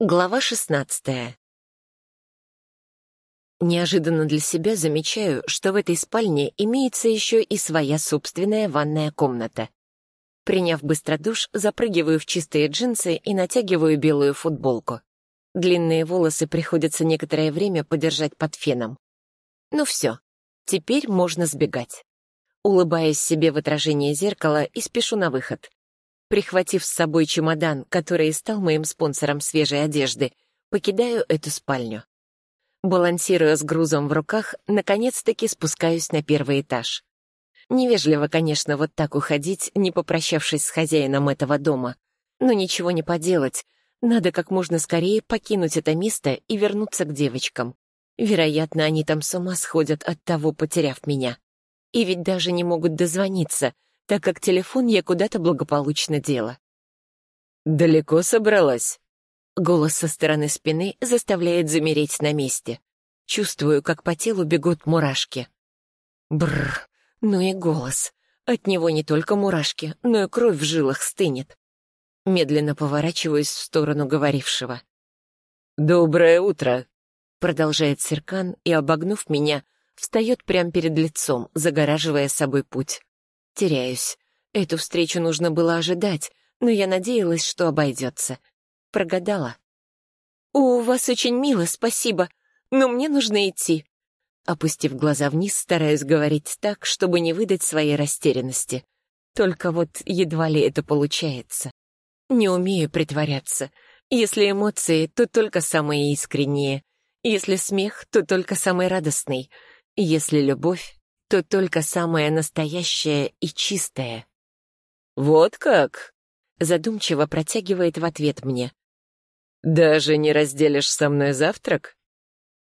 Глава шестнадцатая. Неожиданно для себя замечаю, что в этой спальне имеется еще и своя собственная ванная комната. Приняв быстро душ, запрыгиваю в чистые джинсы и натягиваю белую футболку. Длинные волосы приходится некоторое время подержать под феном. Ну все, теперь можно сбегать. Улыбаясь себе в отражение зеркала и спешу на выход. Прихватив с собой чемодан, который стал моим спонсором свежей одежды, покидаю эту спальню. Балансируя с грузом в руках, наконец-таки спускаюсь на первый этаж. Невежливо, конечно, вот так уходить, не попрощавшись с хозяином этого дома. Но ничего не поделать. Надо как можно скорее покинуть это место и вернуться к девочкам. Вероятно, они там с ума сходят от того, потеряв меня. И ведь даже не могут дозвониться, так как телефон я куда-то благополучно дела. «Далеко собралась?» Голос со стороны спины заставляет замереть на месте. Чувствую, как по телу бегут мурашки. Бррр, ну и голос. От него не только мурашки, но и кровь в жилах стынет. Медленно поворачиваюсь в сторону говорившего. «Доброе утро!» Продолжает Серкан и, обогнув меня, встает прямо перед лицом, загораживая собой путь. Теряюсь. Эту встречу нужно было ожидать, но я надеялась, что обойдется. Прогадала. «У вас очень мило, спасибо, но мне нужно идти». Опустив глаза вниз, стараюсь говорить так, чтобы не выдать своей растерянности. Только вот едва ли это получается. Не умею притворяться. Если эмоции, то только самые искренние. Если смех, то только самый радостный. Если любовь, то только самое настоящее и чистое. «Вот как?» — задумчиво протягивает в ответ мне. «Даже не разделишь со мной завтрак?»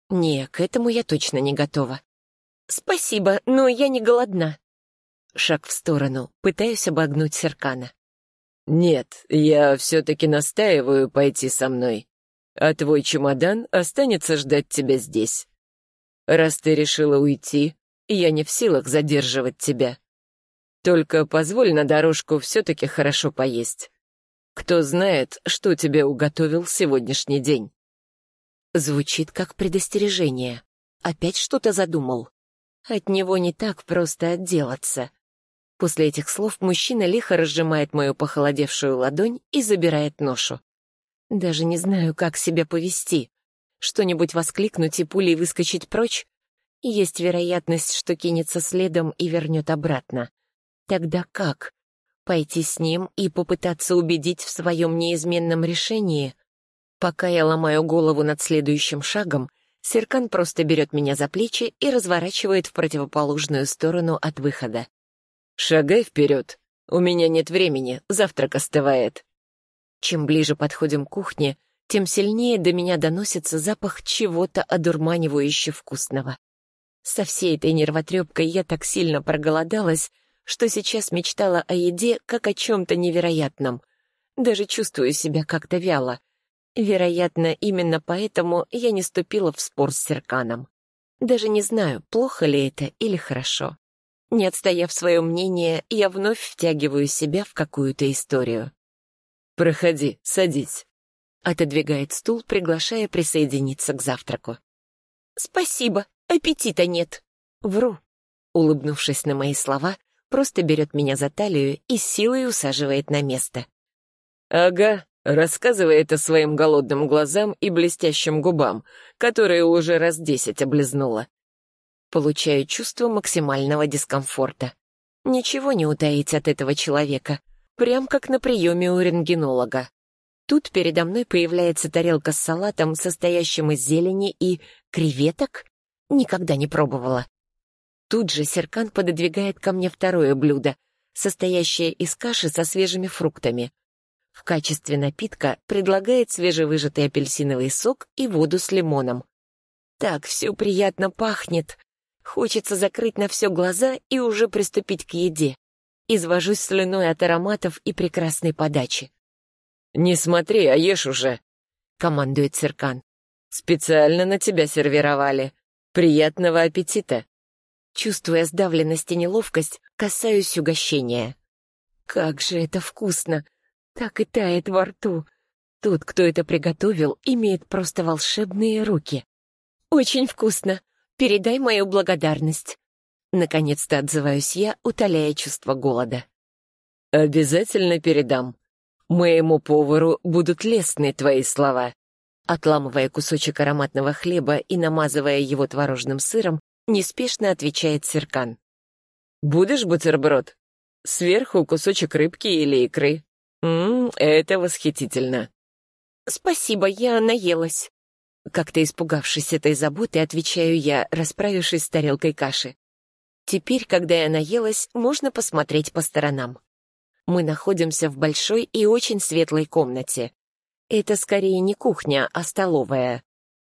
«Не, к этому я точно не готова». «Спасибо, но я не голодна». Шаг в сторону, пытаюсь обогнуть Серкана. «Нет, я все-таки настаиваю пойти со мной, а твой чемодан останется ждать тебя здесь. Раз ты решила уйти, я не в силах задерживать тебя. Только позволь на дорожку все-таки хорошо поесть. Кто знает, что тебе уготовил сегодняшний день. Звучит как предостережение. Опять что-то задумал. От него не так просто отделаться. После этих слов мужчина лихо разжимает мою похолодевшую ладонь и забирает ношу. Даже не знаю, как себя повести. Что-нибудь воскликнуть и пулей выскочить прочь? Есть вероятность, что кинется следом и вернет обратно. Тогда как? Пойти с ним и попытаться убедить в своем неизменном решении? Пока я ломаю голову над следующим шагом, Серкан просто берет меня за плечи и разворачивает в противоположную сторону от выхода. «Шагай вперед. У меня нет времени, завтрак остывает». Чем ближе подходим к кухне, тем сильнее до меня доносится запах чего-то одурманивающе вкусного. Со всей этой нервотрепкой я так сильно проголодалась, что сейчас мечтала о еде как о чем-то невероятном. Даже чувствую себя как-то вяло. Вероятно, именно поэтому я не ступила в спор с Серканом. Даже не знаю, плохо ли это или хорошо. Не отстояв свое мнение, я вновь втягиваю себя в какую-то историю. «Проходи, садись», — отодвигает стул, приглашая присоединиться к завтраку. «Спасибо», Аппетита нет. Вру. Улыбнувшись на мои слова, просто берет меня за талию и силой усаживает на место. «Ага, рассказывай это своим голодным глазам и блестящим губам, которые уже раз десять облизнула». Получаю чувство максимального дискомфорта. Ничего не утаить от этого человека, прям как на приеме у рентгенолога. Тут передо мной появляется тарелка с салатом, состоящим из зелени и креветок, Никогда не пробовала. Тут же Серкан пододвигает ко мне второе блюдо, состоящее из каши со свежими фруктами. В качестве напитка предлагает свежевыжатый апельсиновый сок и воду с лимоном. Так все приятно пахнет. Хочется закрыть на все глаза и уже приступить к еде. Извожусь слюной от ароматов и прекрасной подачи. «Не смотри, а ешь уже», — командует Серкан. «Специально на тебя сервировали. Приятного аппетита!» Чувствуя сдавленность и неловкость, касаюсь угощения. Как же это вкусно! Так и тает во рту. тот, кто это приготовил, имеет просто волшебные руки. Очень вкусно. Передай мою благодарность. Наконец-то отзываюсь я, утоляя чувство голода. Обязательно передам. Моему повару будут лестны твои слова. Отламывая кусочек ароматного хлеба и намазывая его творожным сыром, неспешно отвечает Серкан. «Будешь бутерброд? Сверху кусочек рыбки или икры. Ммм, это восхитительно». «Спасибо, я наелась». Как-то испугавшись этой заботы, отвечаю я, расправившись с тарелкой каши. Теперь, когда я наелась, можно посмотреть по сторонам. Мы находимся в большой и очень светлой комнате. Это скорее не кухня, а столовая.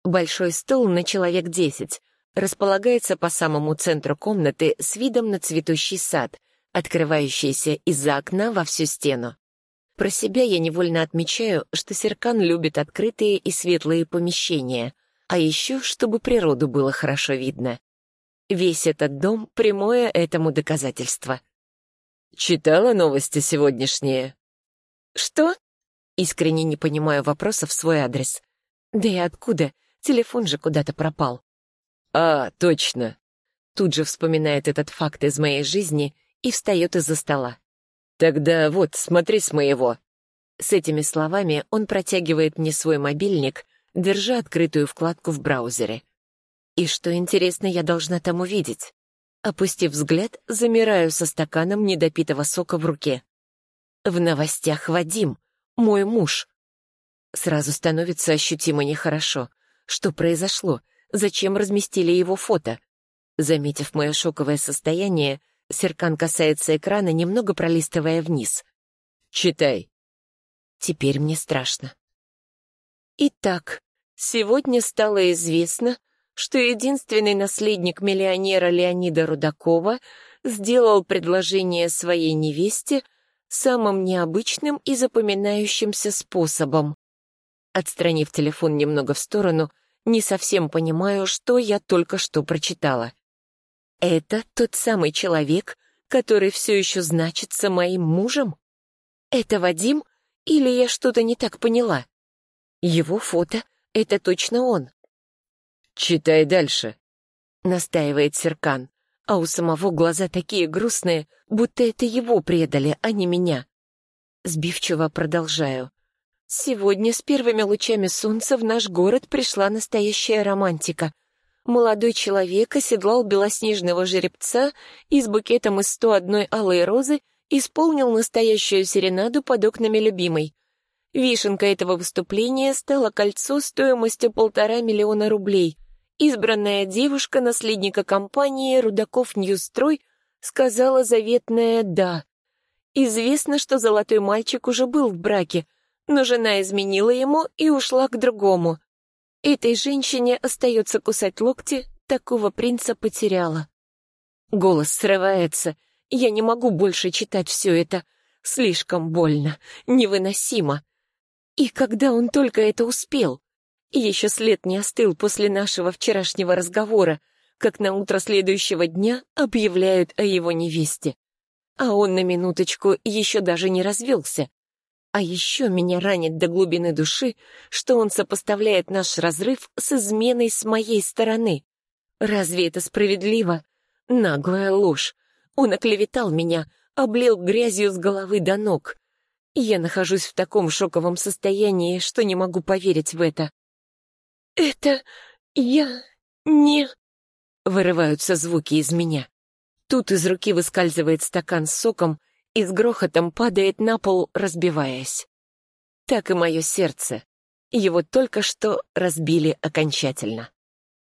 Большой стол на человек десять располагается по самому центру комнаты с видом на цветущий сад, открывающийся из-за окна во всю стену. Про себя я невольно отмечаю, что Серкан любит открытые и светлые помещения, а еще, чтобы природу было хорошо видно. Весь этот дом — прямое этому доказательство. «Читала новости сегодняшние?» «Что?» Искренне не понимаю вопросов в свой адрес. Да и откуда? Телефон же куда-то пропал. «А, точно!» Тут же вспоминает этот факт из моей жизни и встает из-за стола. «Тогда вот, смотри с моего». С этими словами он протягивает мне свой мобильник, держа открытую вкладку в браузере. И что интересно, я должна там увидеть. Опустив взгляд, замираю со стаканом недопитого сока в руке. В новостях Вадим, мой муж. Сразу становится ощутимо нехорошо. Что произошло? Зачем разместили его фото? Заметив мое шоковое состояние, Серкан касается экрана, немного пролистывая вниз. «Читай». Теперь мне страшно. Итак, сегодня стало известно, что единственный наследник миллионера Леонида Рудакова сделал предложение своей невесте самым необычным и запоминающимся способом. Отстранив телефон немного в сторону, не совсем понимаю, что я только что прочитала. Это тот самый человек, который все еще значится моим мужем? Это Вадим или я что-то не так поняла? Его фото — это точно он. «Читай дальше», — настаивает Серкан, а у самого глаза такие грустные, будто это его предали, а не меня. Сбивчиво продолжаю. Сегодня с первыми лучами солнца в наш город пришла настоящая романтика. Молодой человек оседлал белоснежного жеребца и с букетом из 101 алой розы исполнил настоящую серенаду под окнами любимой. Вишенкой этого выступления стало кольцо стоимостью полтора миллиона рублей — избранная девушка наследника компании «Рудаков Ньюстрой» сказала заветное «да». Известно, что золотой мальчик уже был в браке, но жена изменила ему и ушла к другому. Этой женщине остается кусать локти, такого принца потеряла. Голос срывается, я не могу больше читать все это. Слишком больно, невыносимо. И когда он только это успел? И еще след не остыл после нашего вчерашнего разговора, как на утро следующего дня объявляют о его невесте. А он на минуточку еще даже не развелся. А еще меня ранит до глубины души, что он сопоставляет наш разрыв с изменой с моей стороны. Разве это справедливо? Наглая ложь. Он оклеветал меня, облил грязью с головы до ног. Я нахожусь в таком шоковом состоянии, что не могу поверить в это. «Это я не...» Вырываются звуки из меня. Тут из руки выскальзывает стакан с соком и с грохотом падает на пол, разбиваясь. Так и мое сердце. Его только что разбили окончательно.